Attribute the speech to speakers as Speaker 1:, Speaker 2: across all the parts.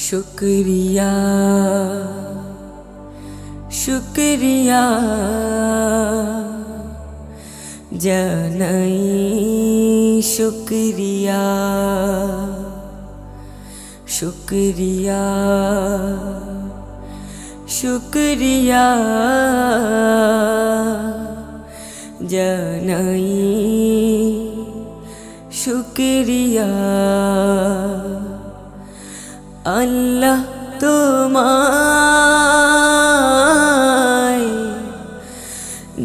Speaker 1: শুক্রিয়া শুক্রিয়া জানাই শুক্রিয়া শুক্রিয়া শুক্রিয়া জানাই শুক্রিয়া আল্লাহ তোমায়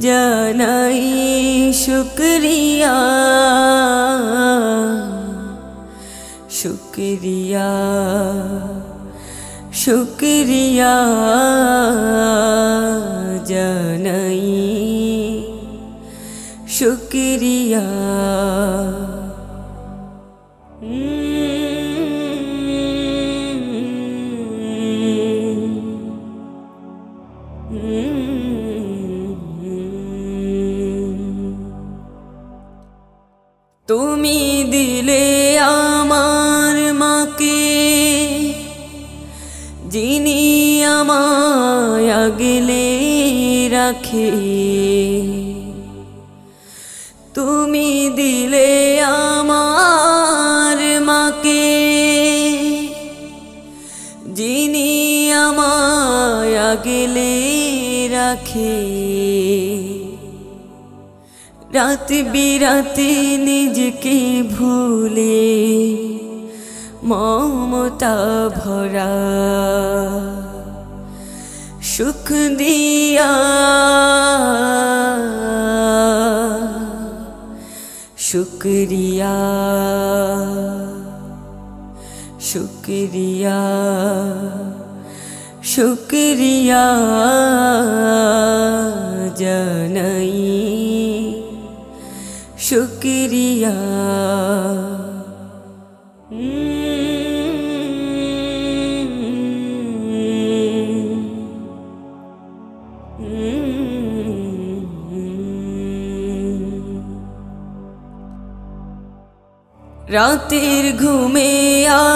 Speaker 1: জানাই শুক্রিয়া শুক্রিয়া শুক্রিয়া জানাই শুক্রিয়া। তুমি দিলে আমার মাকে, যিনি আমায় আগলে রাখে। তুমি দিলে আমার মাকে, যিনি আমায় আগলে রাখে। রাত বিরাতে নিজকে ভুলে মমতা ভরা। সুখ দিয়া শুক্রিয়া শুক্রিয়া শুক্রিয়া জানাই। শুক্রিয়া। রাতের ঘুমে আমার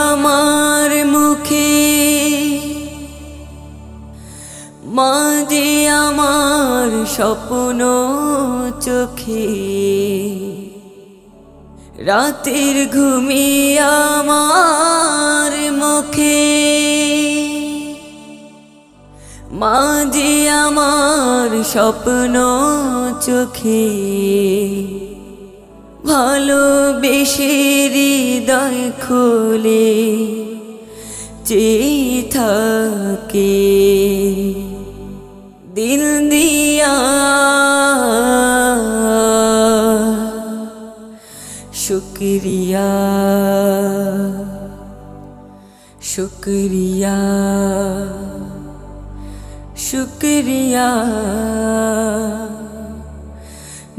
Speaker 1: আমার স্বপ্ন চোখে। রাতের ঘুমে আমার মুখে। মাঝে আমার স্বপ্ন চোখে। ভালোবেসে হৃদয় খোলে চেয়ে থাকে। শুক্রিয়া শুক্রিয়া শুক্রিয়া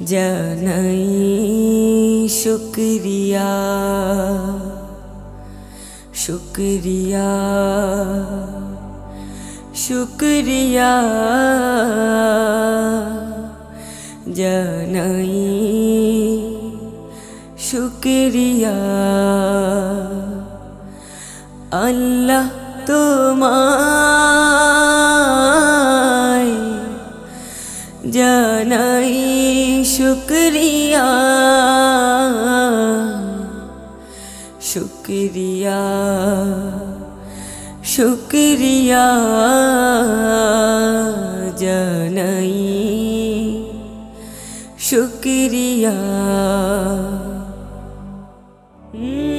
Speaker 1: জানাই শুক্রিয়া শুক্রিয়া শুক্রিয়া শুক্রিয়া। আল্লাহ তোমায় জানাই শুক্রিয়া। শুক্রিয়া শুক্রিয়া জানাই। শুক্রিয়া। Mm.